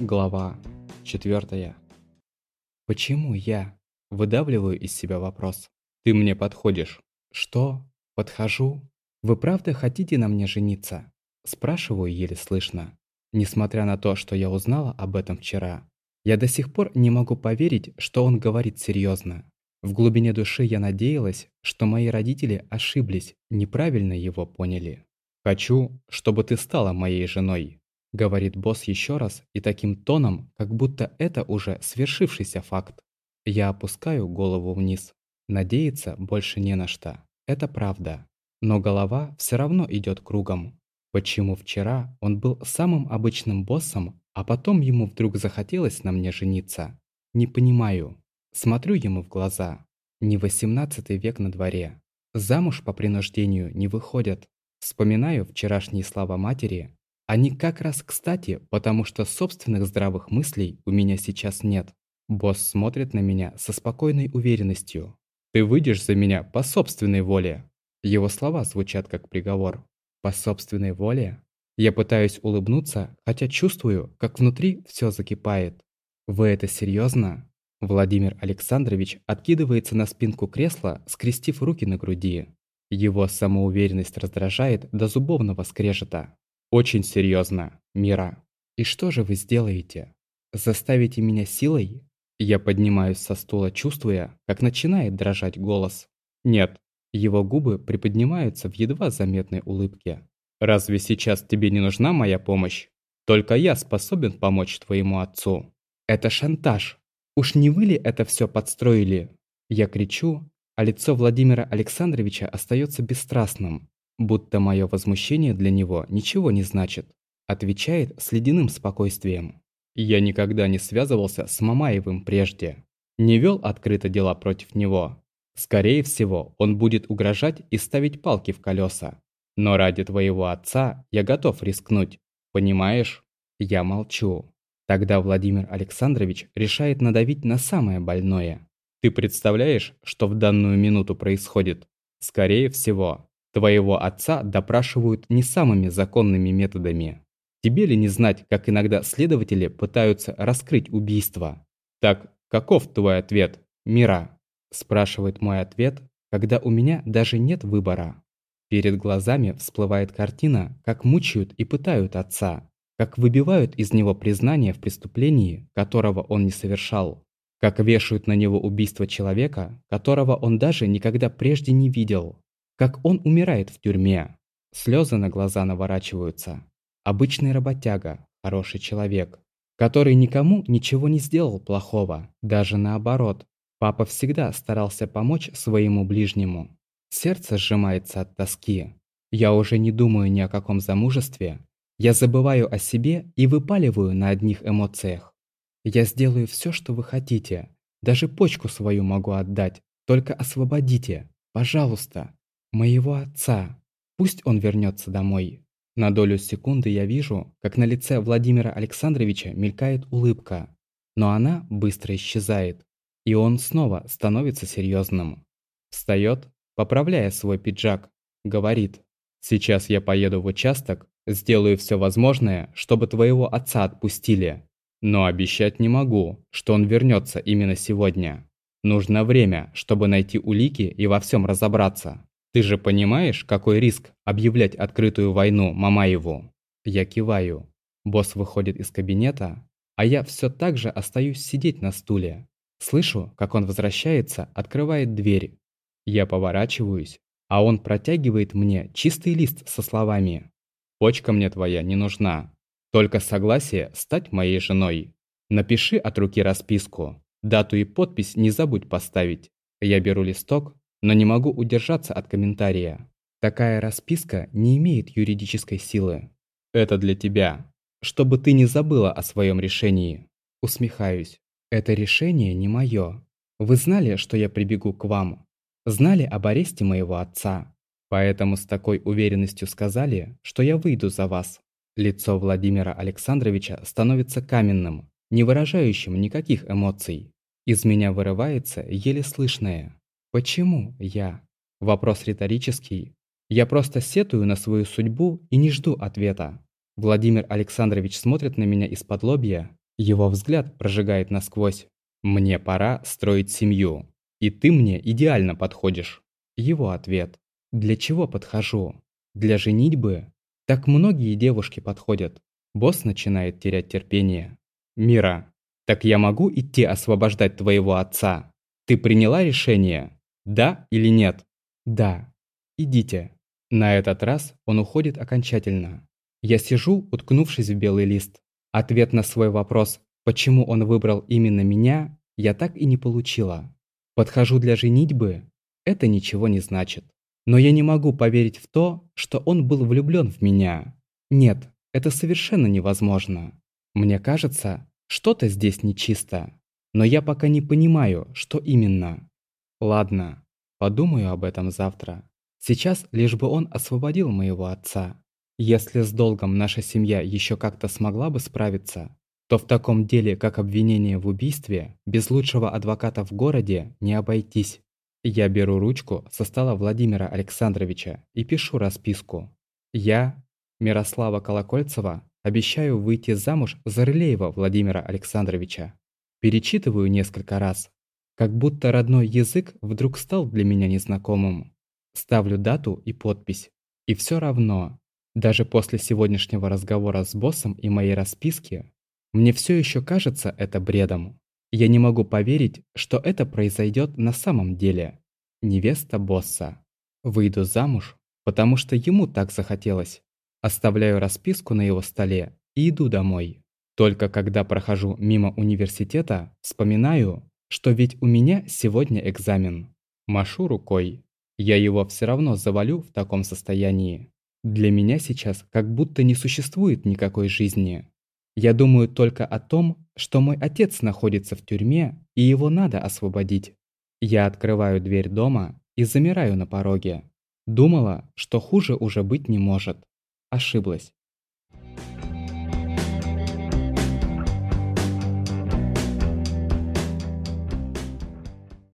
Глава 4. Почему я? Выдавливаю из себя вопрос. Ты мне подходишь. Что? Подхожу? Вы правда хотите на мне жениться? Спрашиваю еле слышно. Несмотря на то, что я узнала об этом вчера, я до сих пор не могу поверить, что он говорит серьезно. В глубине души я надеялась, что мои родители ошиблись, неправильно его поняли. «Хочу, чтобы ты стала моей женой», — говорит босс еще раз и таким тоном, как будто это уже свершившийся факт. Я опускаю голову вниз. Надеяться больше не на что. Это правда. Но голова все равно идет кругом. Почему вчера он был самым обычным боссом, а потом ему вдруг захотелось на мне жениться? Не понимаю. Смотрю ему в глаза. Не восемнадцатый век на дворе. Замуж по принуждению не выходят. Вспоминаю вчерашние слова матери. Они как раз кстати, потому что собственных здравых мыслей у меня сейчас нет. Босс смотрит на меня со спокойной уверенностью. «Ты выйдешь за меня по собственной воле». Его слова звучат как приговор. «По собственной воле?» Я пытаюсь улыбнуться, хотя чувствую, как внутри все закипает. «Вы это серьезно? Владимир Александрович откидывается на спинку кресла, скрестив руки на груди. Его самоуверенность раздражает до зубовного скрежета. «Очень серьезно, Мира. И что же вы сделаете? Заставите меня силой?» Я поднимаюсь со стула, чувствуя, как начинает дрожать голос. «Нет». Его губы приподнимаются в едва заметной улыбке. «Разве сейчас тебе не нужна моя помощь? Только я способен помочь твоему отцу». «Это шантаж. Уж не вы ли это все подстроили?» Я кричу, а лицо Владимира Александровича остается бесстрастным, будто мое возмущение для него ничего не значит. Отвечает с ледяным спокойствием. Я никогда не связывался с Мамаевым прежде. Не вел открыто дела против него. Скорее всего, он будет угрожать и ставить палки в колеса. Но ради твоего отца я готов рискнуть. Понимаешь? Я молчу. Тогда Владимир Александрович решает надавить на самое больное. Ты представляешь, что в данную минуту происходит? Скорее всего, твоего отца допрашивают не самыми законными методами. Тебе ли не знать, как иногда следователи пытаются раскрыть убийство? Так, каков твой ответ, Мира? Спрашивает мой ответ, когда у меня даже нет выбора. Перед глазами всплывает картина, как мучают и пытают отца, как выбивают из него признание в преступлении, которого он не совершал. Как вешают на него убийство человека, которого он даже никогда прежде не видел. Как он умирает в тюрьме. Слезы на глаза наворачиваются. Обычный работяга, хороший человек, который никому ничего не сделал плохого, даже наоборот. Папа всегда старался помочь своему ближнему. Сердце сжимается от тоски. Я уже не думаю ни о каком замужестве. Я забываю о себе и выпаливаю на одних эмоциях. Я сделаю все, что вы хотите. Даже почку свою могу отдать. Только освободите, пожалуйста, моего отца. Пусть он вернется домой. На долю секунды я вижу, как на лице Владимира Александровича мелькает улыбка. Но она быстро исчезает. И он снова становится серьезным. Встает, поправляя свой пиджак. Говорит, «Сейчас я поеду в участок, сделаю все возможное, чтобы твоего отца отпустили. Но обещать не могу, что он вернется именно сегодня. Нужно время, чтобы найти улики и во всем разобраться. Ты же понимаешь, какой риск объявлять открытую войну Мамаеву? Я киваю. Босс выходит из кабинета, а я все так же остаюсь сидеть на стуле. Слышу, как он возвращается, открывает дверь. Я поворачиваюсь, а он протягивает мне чистый лист со словами «Почка мне твоя не нужна. Только согласие стать моей женой. Напиши от руки расписку. Дату и подпись не забудь поставить. Я беру листок, но не могу удержаться от комментария. Такая расписка не имеет юридической силы. Это для тебя. Чтобы ты не забыла о своем решении. Усмехаюсь. Это решение не мое. Вы знали, что я прибегу к вам. Знали об аресте моего отца. Поэтому с такой уверенностью сказали, что я выйду за вас. Лицо Владимира Александровича становится каменным, не выражающим никаких эмоций. Из меня вырывается еле слышное. «Почему я?» Вопрос риторический. Я просто сетую на свою судьбу и не жду ответа. Владимир Александрович смотрит на меня из-под лобья. Его взгляд прожигает насквозь. «Мне пора строить семью, и ты мне идеально подходишь». Его ответ. «Для чего подхожу? Для женитьбы? Так многие девушки подходят». Босс начинает терять терпение. «Мира, так я могу идти освобождать твоего отца? Ты приняла решение? Да или нет?» «Да. Идите». На этот раз он уходит окончательно. Я сижу, уткнувшись в белый лист. Ответ на свой вопрос, почему он выбрал именно меня, я так и не получила. Подхожу для женитьбы? Это ничего не значит. Но я не могу поверить в то, что он был влюблен в меня. Нет, это совершенно невозможно. Мне кажется, что-то здесь нечисто. Но я пока не понимаю, что именно. Ладно, подумаю об этом завтра. Сейчас лишь бы он освободил моего отца. Если с долгом наша семья еще как-то смогла бы справиться, то в таком деле, как обвинение в убийстве, без лучшего адвоката в городе не обойтись. Я беру ручку со стола Владимира Александровича и пишу расписку. Я, Мирослава Колокольцева, обещаю выйти замуж за Рылеева Владимира Александровича. Перечитываю несколько раз, как будто родной язык вдруг стал для меня незнакомым. Ставлю дату и подпись. И все равно, даже после сегодняшнего разговора с боссом и моей расписки, мне все еще кажется это бредом. Я не могу поверить, что это произойдет на самом деле. Невеста босса. Выйду замуж, потому что ему так захотелось. Оставляю расписку на его столе и иду домой. Только когда прохожу мимо университета, вспоминаю, что ведь у меня сегодня экзамен. Машу рукой. Я его все равно завалю в таком состоянии. Для меня сейчас как будто не существует никакой жизни. Я думаю только о том, что мой отец находится в тюрьме, и его надо освободить. Я открываю дверь дома и замираю на пороге. Думала, что хуже уже быть не может. Ошиблась.